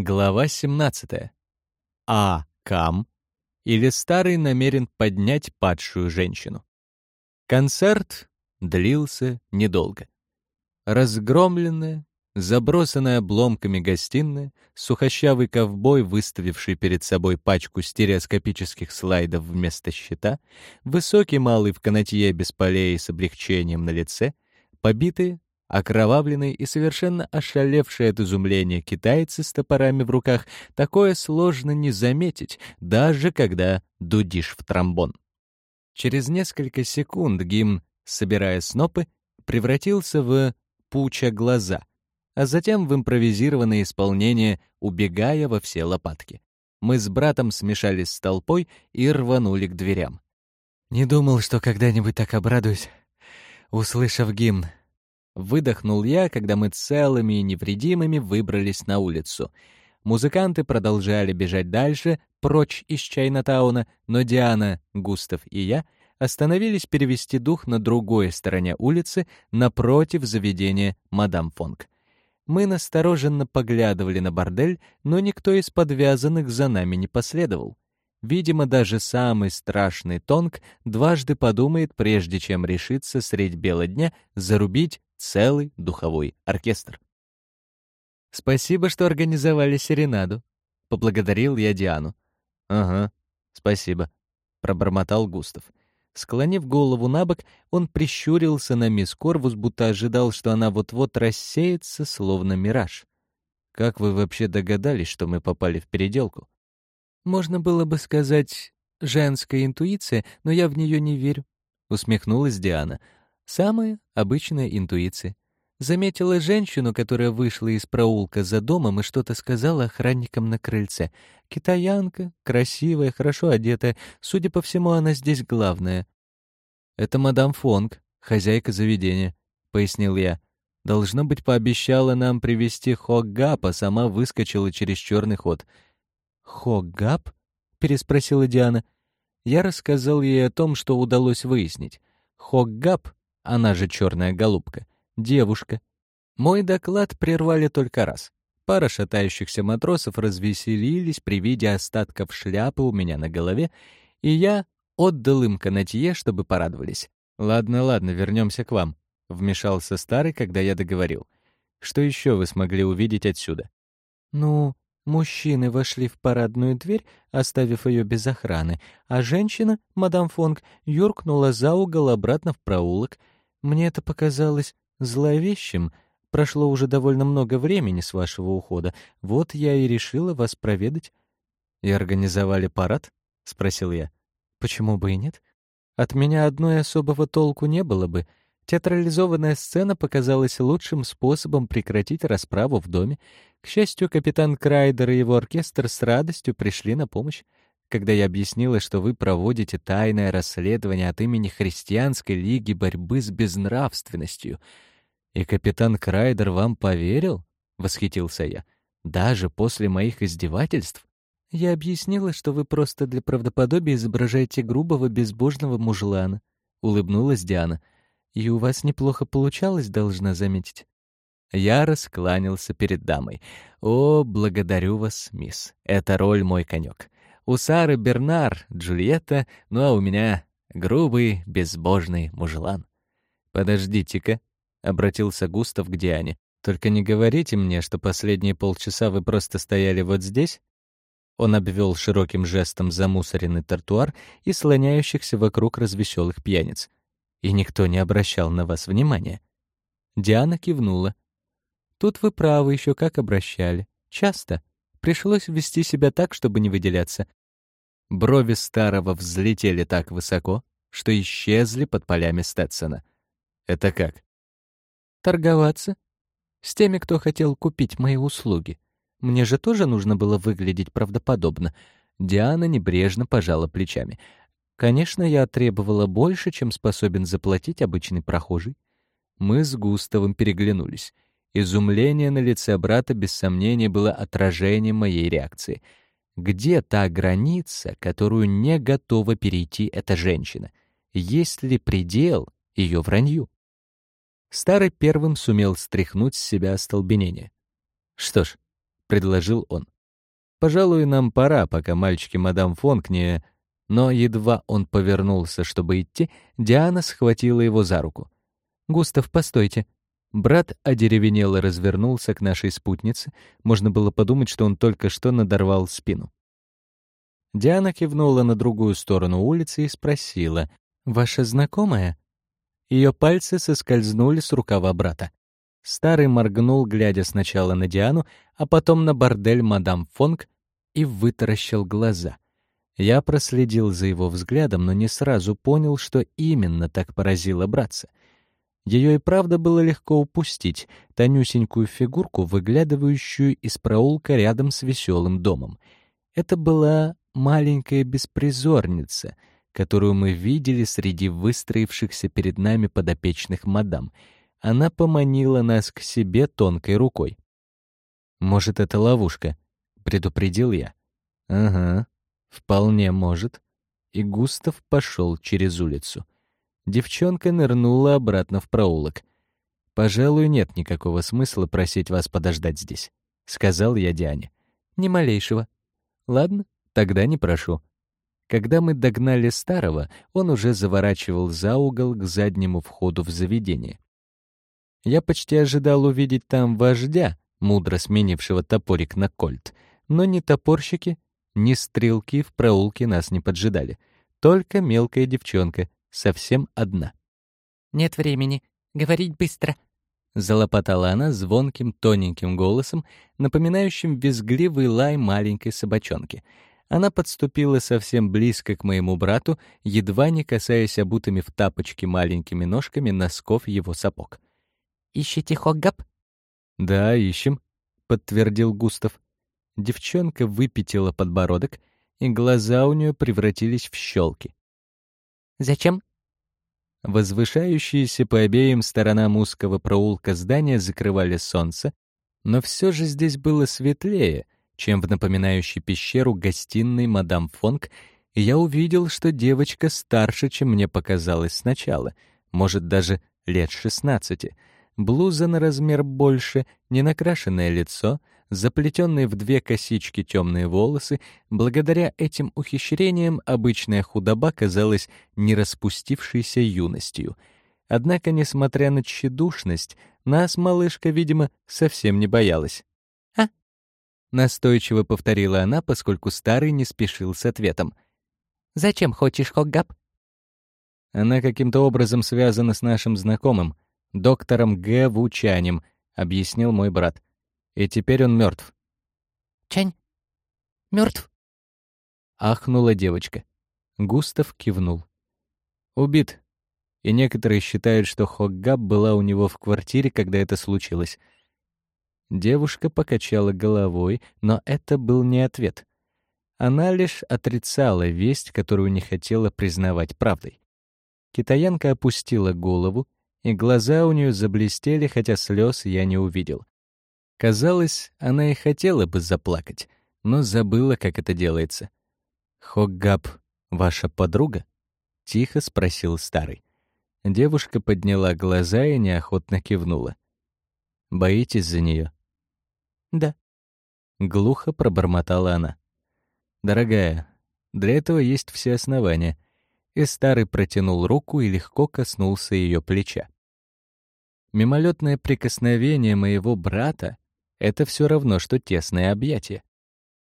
Глава 17. А. Кам или старый намерен поднять падшую женщину. Концерт длился недолго. Разгромленная, забросанная обломками гостиная, сухощавый ковбой, выставивший перед собой пачку стереоскопических слайдов вместо щита, высокий малый в канатье без полей с облегчением на лице, побитые, Окровавленные и совершенно ошалевшие от изумления китайцы с топорами в руках такое сложно не заметить, даже когда дудишь в тромбон. Через несколько секунд гимн, собирая снопы, превратился в «пуча глаза», а затем в импровизированное исполнение «убегая во все лопатки». Мы с братом смешались с толпой и рванули к дверям. «Не думал, что когда-нибудь так обрадуюсь, услышав гимн», Выдохнул я, когда мы целыми и невредимыми выбрались на улицу. Музыканты продолжали бежать дальше, прочь из Чайнатауна, но Диана, Густав и я остановились перевести дух на другой стороне улицы, напротив заведения «Мадам Фонг». Мы настороженно поглядывали на бордель, но никто из подвязанных за нами не последовал. Видимо, даже самый страшный Тонг дважды подумает, прежде чем решиться средь бела дня зарубить целый духовой оркестр. «Спасибо, что организовали серенаду», — поблагодарил я Диану. «Ага, спасибо», — пробормотал Густав. Склонив голову на бок, он прищурился на мисс Корвус, будто ожидал, что она вот-вот рассеется, словно мираж. «Как вы вообще догадались, что мы попали в переделку?» «Можно было бы сказать «женская интуиция», но я в нее не верю», — усмехнулась Диана. Самая обычная интуиция. Заметила женщину, которая вышла из проулка за домом и что-то сказала охранникам на крыльце. Китаянка, красивая, хорошо одетая. Судя по всему, она здесь главная. «Это мадам Фонг, хозяйка заведения», — пояснил я. «Должно быть, пообещала нам привезти Хоггап, а сама выскочила через черный ход». «Хоггап?» — переспросила Диана. Я рассказал ей о том, что удалось выяснить. Хоггап она же черная голубка, девушка. Мой доклад прервали только раз. Пара шатающихся матросов развеселились при виде остатков шляпы у меня на голове, и я отдал им канатье, чтобы порадовались. «Ладно, ладно, вернемся к вам», — вмешался старый, когда я договорил. «Что еще вы смогли увидеть отсюда?» «Ну, Мужчины вошли в парадную дверь, оставив ее без охраны, а женщина, мадам Фонг, юркнула за угол обратно в проулок. Мне это показалось зловещим. Прошло уже довольно много времени с вашего ухода. Вот я и решила вас проведать. И организовали парад? спросил я. Почему бы и нет? От меня одной особого толку не было бы. Театрализованная сцена показалась лучшим способом прекратить расправу в доме. К счастью, капитан Крайдер и его оркестр с радостью пришли на помощь. Когда я объяснила, что вы проводите тайное расследование от имени Христианской лиги борьбы с безнравственностью, и капитан Крайдер вам поверил? восхитился я. Даже после моих издевательств? Я объяснила, что вы просто для правдоподобия изображаете грубого безбожного мужлана, улыбнулась Диана. И у вас неплохо получалось, должна заметить. Я раскланялся перед дамой. «О, благодарю вас, мисс. Эта роль мой конек. У Сары Бернар, Джульетта, ну а у меня грубый, безбожный мужлан». «Подождите-ка», — обратился Густав к Диане. «Только не говорите мне, что последние полчаса вы просто стояли вот здесь?» Он обвел широким жестом замусоренный тротуар и слоняющихся вокруг развеселых пьяниц. «И никто не обращал на вас внимания?» Диана кивнула. Тут вы правы, еще как обращали. Часто. Пришлось вести себя так, чтобы не выделяться. Брови старого взлетели так высоко, что исчезли под полями Стэтсона. Это как? Торговаться? С теми, кто хотел купить мои услуги. Мне же тоже нужно было выглядеть правдоподобно. Диана небрежно пожала плечами. Конечно, я требовала больше, чем способен заплатить обычный прохожий. Мы с Густавом переглянулись. Изумление на лице брата без сомнения было отражением моей реакции. Где та граница, которую не готова перейти эта женщина? Есть ли предел ее вранью? Старый первым сумел стряхнуть с себя остолбенение. Что ж, предложил он. «Пожалуй, нам пора, пока мальчики мадам Фонк не...» Но едва он повернулся, чтобы идти, Диана схватила его за руку. «Густав, постойте». Брат одеревенел и развернулся к нашей спутнице. Можно было подумать, что он только что надорвал спину. Диана кивнула на другую сторону улицы и спросила, «Ваша знакомая?» Ее пальцы соскользнули с рукава брата. Старый моргнул, глядя сначала на Диану, а потом на бордель мадам Фонг и вытаращил глаза. Я проследил за его взглядом, но не сразу понял, что именно так поразило братца. Ее и правда было легко упустить, тонюсенькую фигурку, выглядывающую из проулка рядом с веселым домом. Это была маленькая беспризорница, которую мы видели среди выстроившихся перед нами подопечных мадам — она поманила нас к себе тонкой рукой. «Может, это ловушка?» — предупредил я. «Ага, вполне может». И Густав пошел через улицу. Девчонка нырнула обратно в проулок. «Пожалуй, нет никакого смысла просить вас подождать здесь», — сказал я Диане. «Ни малейшего». «Ладно, тогда не прошу». Когда мы догнали старого, он уже заворачивал за угол к заднему входу в заведение. Я почти ожидал увидеть там вождя, мудро сменившего топорик на кольт, но ни топорщики, ни стрелки в проулке нас не поджидали. Только мелкая девчонка, совсем одна. «Нет времени. Говорить быстро», — залопотала она звонким тоненьким голосом, напоминающим визгливый лай маленькой собачонки. Она подступила совсем близко к моему брату, едва не касаясь обутыми в тапочки маленькими ножками носков его сапог. Ищете Хоггап?» «Да, ищем», — подтвердил Густав. Девчонка выпятила подбородок, и глаза у нее превратились в щелки. «Зачем?» Возвышающиеся по обеим сторонам узкого проулка здания закрывали солнце, но все же здесь было светлее, чем в напоминающей пещеру гостиной мадам Фонг, и я увидел, что девочка старше, чем мне показалось сначала, может, даже лет шестнадцати — блуза на размер больше, ненакрашенное лицо, заплетенные в две косички темные волосы, благодаря этим ухищрениям обычная худоба казалась не распустившейся юностью. Однако, несмотря на тщедушность, нас малышка, видимо, совсем не боялась. «А?» — настойчиво повторила она, поскольку старый не спешил с ответом. «Зачем хочешь Хоггап?» Она каким-то образом связана с нашим знакомым — доктором Г. Вучанем, объяснил мой брат. И теперь он мертв. Чань? Мертв? Ахнула девочка. Густав кивнул. Убит. И некоторые считают, что Хоггаб была у него в квартире, когда это случилось. Девушка покачала головой, но это был не ответ. Она лишь отрицала весть, которую не хотела признавать правдой. Китаянка опустила голову, и глаза у нее заблестели, хотя слез я не увидел. Казалось, она и хотела бы заплакать, но забыла, как это делается. «Хоггаб, ваша подруга?» — тихо спросил старый. Девушка подняла глаза и неохотно кивнула. «Боитесь за нее?» «Да», — глухо пробормотала она. «Дорогая, для этого есть все основания и старый протянул руку и легко коснулся ее плеча. Мимолетное прикосновение моего брата — это все равно, что тесное объятие.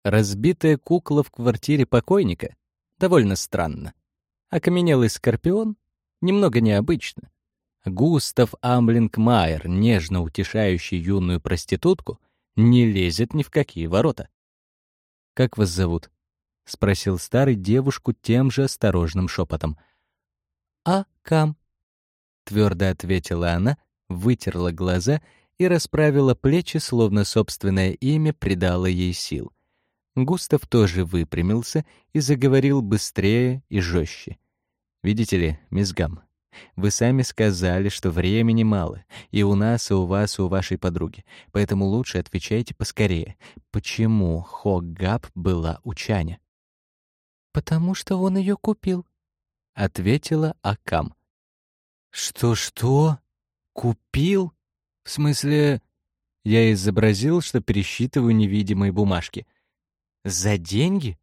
Разбитая кукла в квартире покойника — довольно странно. Окаменелый скорпион — немного необычно. Густав Амблинг Майер, нежно утешающий юную проститутку, не лезет ни в какие ворота. «Как вас зовут?» — спросил старый девушку тем же осторожным шепотом. «А, Кам», — твердо ответила она, вытерла глаза и расправила плечи, словно собственное имя придало ей сил. Густав тоже выпрямился и заговорил быстрее и жестче. «Видите ли, мисс Гам, вы сами сказали, что времени мало, и у нас, и у вас, и у вашей подруги, поэтому лучше отвечайте поскорее. Почему Хоггаб была у Чаня?» «Потому что он ее купил», — ответила Акам. «Что-что? Купил? В смысле...» Я изобразил, что пересчитываю невидимые бумажки. «За деньги?»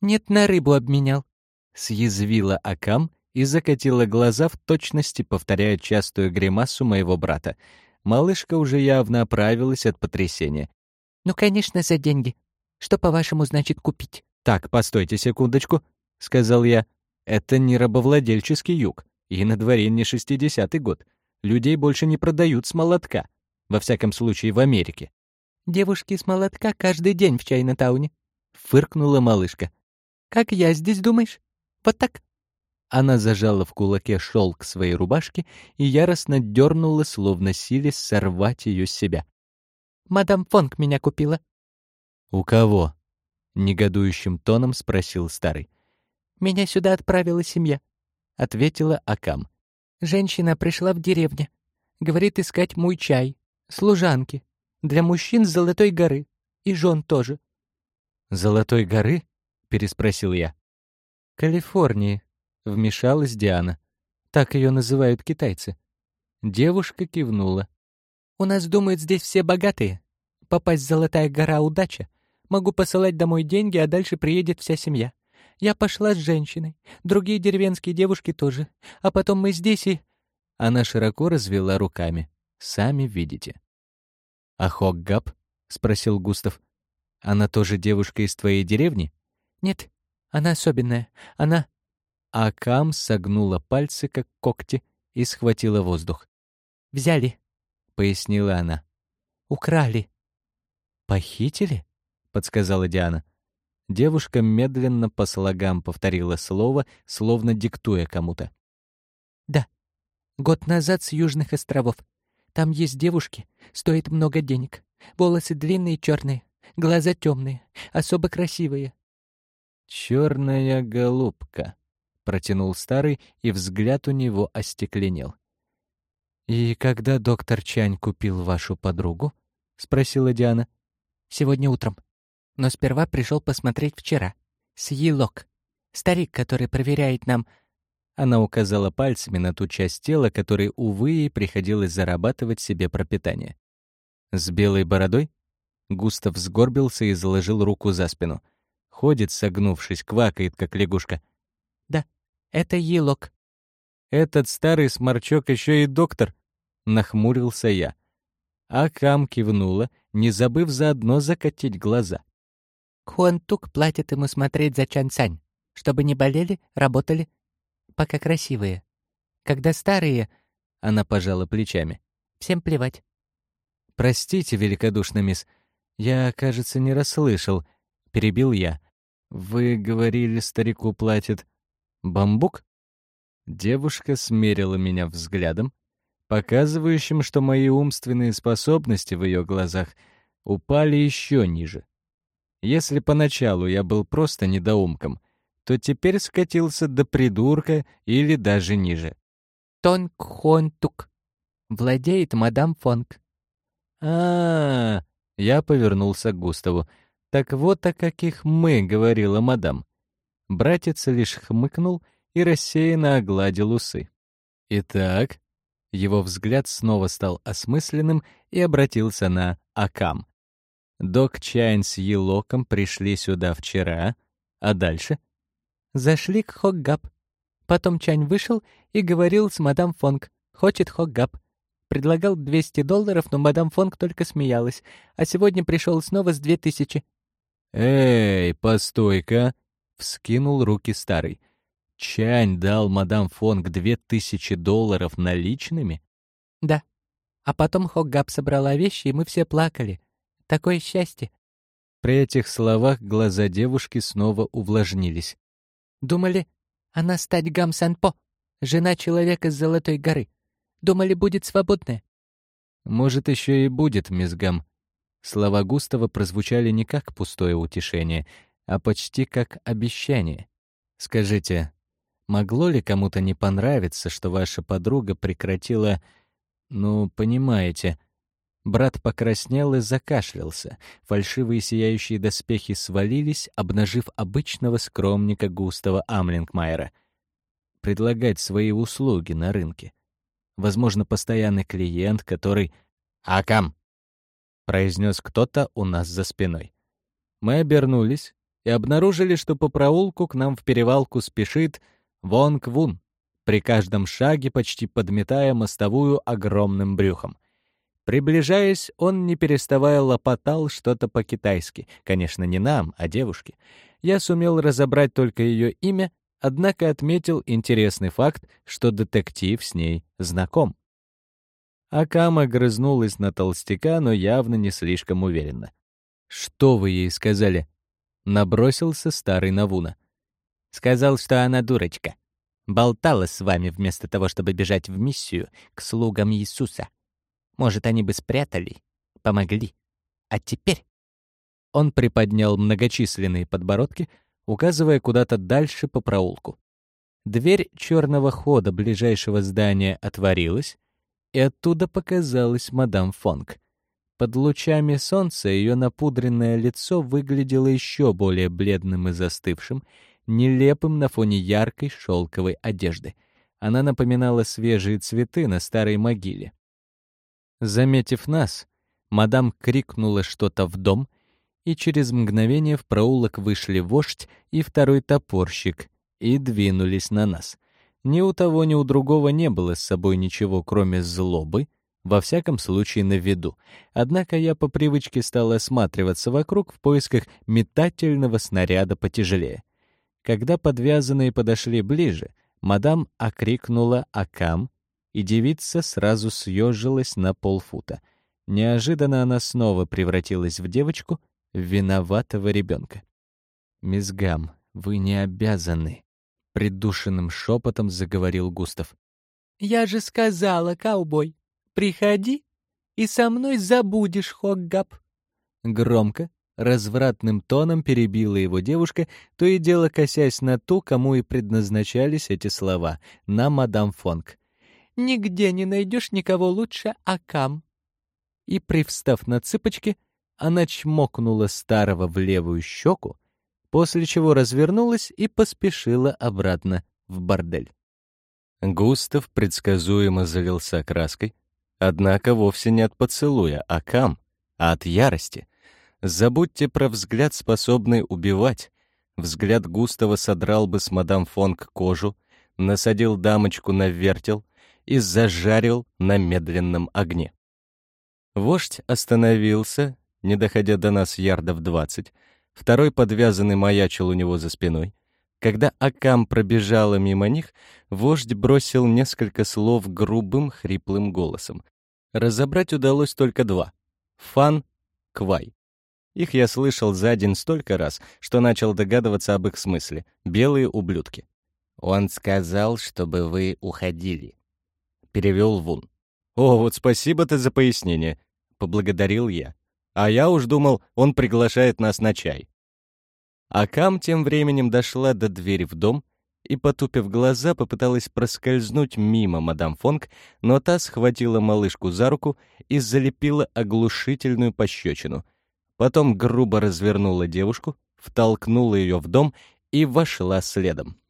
«Нет, на рыбу обменял», — съязвила Акам и закатила глаза в точности, повторяя частую гримасу моего брата. Малышка уже явно оправилась от потрясения. «Ну, конечно, за деньги. Что, по-вашему, значит купить?» «Так, постойте секундочку», — сказал я. «Это не рабовладельческий юг, и на дворе не шестидесятый год. Людей больше не продают с молотка. Во всяком случае, в Америке. «Девушки с молотка каждый день в Чайна-тауне», — фыркнула малышка. «Как я здесь, думаешь? Вот так?» Она зажала в кулаке шелк своей рубашки и яростно дернула, словно силясь сорвать ее с себя. «Мадам Фонг меня купила». «У кого?» — негодующим тоном спросил старый. «Меня сюда отправила семья», — ответила Акам. «Женщина пришла в деревню. Говорит искать мой чай, служанки. Для мужчин с Золотой горы. И жен тоже. «Золотой горы?» — переспросил я. «Калифорнии», — вмешалась Диана. Так ее называют китайцы. Девушка кивнула. «У нас думают, здесь все богатые. Попасть в Золотая гора — удача. Могу посылать домой деньги, а дальше приедет вся семья. Я пошла с женщиной. Другие деревенские девушки тоже. А потом мы здесь и...» Она широко развела руками. «Сами видите». «А Хоггап?» — спросил Густав. «Она тоже девушка из твоей деревни?» «Нет, она особенная. Она...» Акам согнула пальцы, как когти, и схватила воздух. «Взяли», — пояснила она. «Украли». «Похитили?» — подсказала Диана. Девушка медленно по слогам повторила слово, словно диктуя кому-то. «Да, год назад с Южных островов. Там есть девушки, стоит много денег. Волосы длинные черные, глаза темные, особо красивые. Черная голубка, протянул старый, и взгляд у него остекленел. И когда доктор Чань купил вашу подругу? спросила Диана. Сегодня утром. Но сперва пришел посмотреть вчера. С Елок. Старик, который проверяет нам она указала пальцами на ту часть тела, которой, увы, ей приходилось зарабатывать себе пропитание. «С белой бородой?» Густав сгорбился и заложил руку за спину. Ходит, согнувшись, квакает, как лягушка. «Да, это елок». «Этот старый сморчок еще и доктор», — нахмурился я. А Кам кивнула, не забыв заодно закатить глаза. Хуантук платит ему смотреть за Чан-Цань, чтобы не болели, работали, пока красивые. Когда старые...» — она пожала плечами. «Всем плевать». «Простите, великодушно, мисс, я, кажется, не расслышал», — перебил я. «Вы говорили, старику платит бамбук?» Девушка смерила меня взглядом, показывающим, что мои умственные способности в ее глазах упали еще ниже. Если поначалу я был просто недоумком, то теперь скатился до придурка или даже ниже. Тонг Хон Тук. Владеет мадам Фонг. А, -а, а Я повернулся к Густаву. Так вот о каких мы, говорила мадам. Братец лишь хмыкнул и рассеянно огладил усы. Итак, его взгляд снова стал осмысленным и обратился на Акам. Док Чайн с Елоком пришли сюда вчера, а дальше? Зашли к Хоггап. Потом Чань вышел и говорил с мадам Фонг. Хочет Хоггап. Предлагал 200 долларов, но мадам Фонг только смеялась. А сегодня пришел снова с 2000. «Эй, постой-ка!» — вскинул руки старый. «Чань дал мадам Фонг 2000 долларов наличными?» «Да. А потом Хоггап собрала вещи, и мы все плакали. Такое счастье!» При этих словах глаза девушки снова увлажнились. Думали, она стать Гам Санпо, жена человека с Золотой горы. Думали, будет свободная. Может, еще и будет, мисс Гам. Слова Густава прозвучали не как пустое утешение, а почти как обещание. Скажите, могло ли кому-то не понравиться, что ваша подруга прекратила, ну, понимаете, Брат покраснел и закашлялся. Фальшивые сияющие доспехи свалились, обнажив обычного скромника Густава Амлингмайера. Предлагать свои услуги на рынке. Возможно, постоянный клиент, который... «Акам!» произнес кто-то у нас за спиной. Мы обернулись и обнаружили, что по проулку к нам в перевалку спешит Вонг Вун, при каждом шаге почти подметая мостовую огромным брюхом. Приближаясь, он, не переставая, лопотал что-то по-китайски. Конечно, не нам, а девушке. Я сумел разобрать только ее имя, однако отметил интересный факт, что детектив с ней знаком. Акама грызнулась на толстяка, но явно не слишком уверенно. «Что вы ей сказали?» Набросился старый Навуна. «Сказал, что она дурочка. Болтала с вами вместо того, чтобы бежать в миссию к слугам Иисуса. Может, они бы спрятали, помогли. А теперь...» Он приподнял многочисленные подбородки, указывая куда-то дальше по проулку. Дверь черного хода ближайшего здания отворилась, и оттуда показалась мадам Фонг. Под лучами солнца ее напудренное лицо выглядело еще более бледным и застывшим, нелепым на фоне яркой шелковой одежды. Она напоминала свежие цветы на старой могиле. Заметив нас, мадам крикнула что-то в дом, и через мгновение в проулок вышли вождь и второй топорщик и двинулись на нас. Ни у того, ни у другого не было с собой ничего, кроме злобы, во всяком случае на виду. Однако я по привычке стал осматриваться вокруг в поисках метательного снаряда потяжелее. Когда подвязанные подошли ближе, мадам окрикнула «Акам», и девица сразу съежилась на полфута. Неожиданно она снова превратилась в девочку, виноватого ребенка. «Мисс Гам, вы не обязаны», — придушенным шепотом заговорил Густав. «Я же сказала, каубой, приходи, и со мной забудешь, Хоггап». Громко, развратным тоном перебила его девушка, то и дело косясь на ту, кому и предназначались эти слова, на мадам Фонг. «Нигде не найдешь никого лучше Акам». И, привстав на цыпочки, она чмокнула старого в левую щеку, после чего развернулась и поспешила обратно в бордель. Густав предсказуемо залился краской, однако вовсе не от поцелуя, а кам, а от ярости. Забудьте про взгляд, способный убивать. Взгляд Густава содрал бы с мадам Фонг кожу, насадил дамочку на вертел и зажарил на медленном огне. Вождь остановился, не доходя до нас ярдов двадцать, второй подвязанный маячил у него за спиной. Когда Акам пробежала мимо них, вождь бросил несколько слов грубым, хриплым голосом. Разобрать удалось только два — «фан», «квай». Их я слышал за день столько раз, что начал догадываться об их смысле. Белые ублюдки. «Он сказал, чтобы вы уходили», — перевел Вун. «О, вот спасибо ты за пояснение», — поблагодарил я. А я уж думал, он приглашает нас на чай. А Кам тем временем дошла до двери в дом и, потупив глаза, попыталась проскользнуть мимо мадам Фонг, но та схватила малышку за руку и залепила оглушительную пощечину. Потом грубо развернула девушку, втолкнула ее в дом и вошла следом.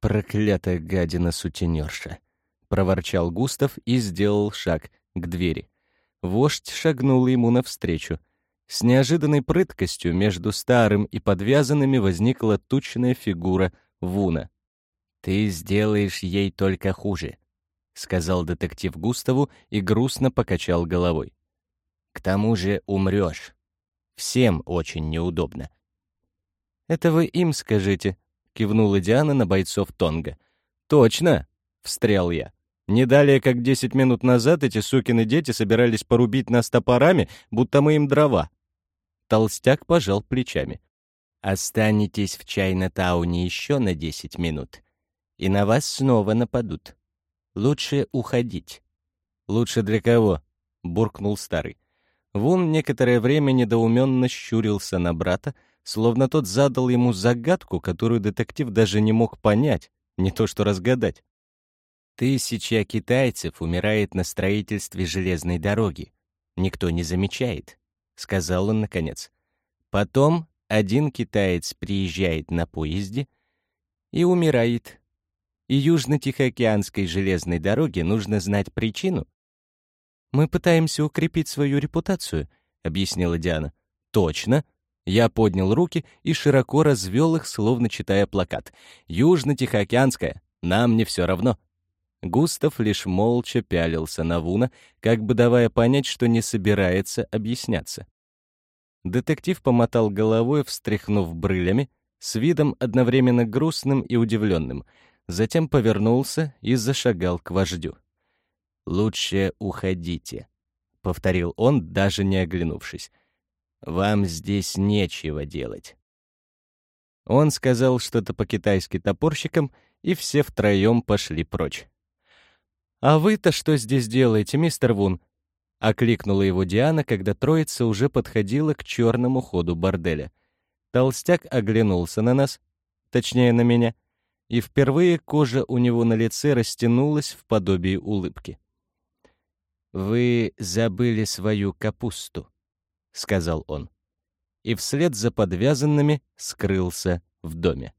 «Проклятая гадина-сутенерша!» — проворчал Густав и сделал шаг к двери. Вождь шагнул ему навстречу. С неожиданной прыткостью между старым и подвязанными возникла тучная фигура Вуна. «Ты сделаешь ей только хуже», — сказал детектив Густаву и грустно покачал головой. «К тому же умрешь. Всем очень неудобно». «Это вы им скажите», — кивнула Диана на бойцов Тонга. «Точно!» — встрял я. Не далее, как десять минут назад эти сукины дети собирались порубить нас топорами, будто мы им дрова. Толстяк пожал плечами. «Останетесь в Чайна-тауне еще на десять минут, и на вас снова нападут. Лучше уходить». «Лучше для кого?» — буркнул старый. Вун некоторое время недоуменно щурился на брата, словно тот задал ему загадку, которую детектив даже не мог понять, не то что разгадать. Тысяча китайцев умирает на строительстве железной дороги. Никто не замечает, — сказал он наконец. Потом один китаец приезжает на поезде и умирает. И Южно-Тихоокеанской железной дороге нужно знать причину. «Мы пытаемся укрепить свою репутацию», — объяснила Диана. «Точно». Я поднял руки и широко развел их, словно читая плакат. «Южно-Тихоокеанская. Нам не все равно». Густав лишь молча пялился на Вуна, как бы давая понять, что не собирается объясняться. Детектив помотал головой, встряхнув брылями, с видом одновременно грустным и удивленным, затем повернулся и зашагал к вождю. «Лучше уходите», — повторил он, даже не оглянувшись. «Вам здесь нечего делать». Он сказал что-то по-китайски топорщикам, и все втроем пошли прочь. «А вы-то что здесь делаете, мистер Вун?» — окликнула его Диана, когда троица уже подходила к черному ходу борделя. Толстяк оглянулся на нас, точнее, на меня, и впервые кожа у него на лице растянулась в подобии улыбки. «Вы забыли свою капусту», — сказал он, и вслед за подвязанными скрылся в доме.